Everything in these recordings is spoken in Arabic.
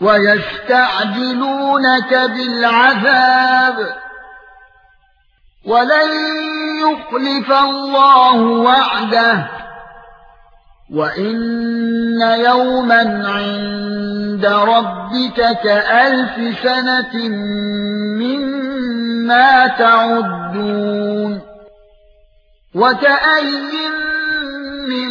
ويستعجلونك بالعذاب ولن يخلف الله وعده وإن يوما عند ربك كألف سنة مما تعدون وكأي من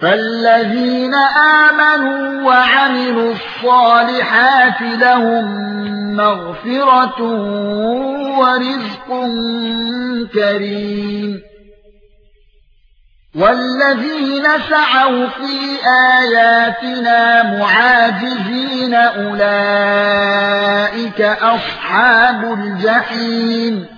فالذين امنوا وعملوا الصالحات لهم مغفرة ورزق كريم والذين سعوا في آياتنا معاجزين أولئك أصحاب الجحيم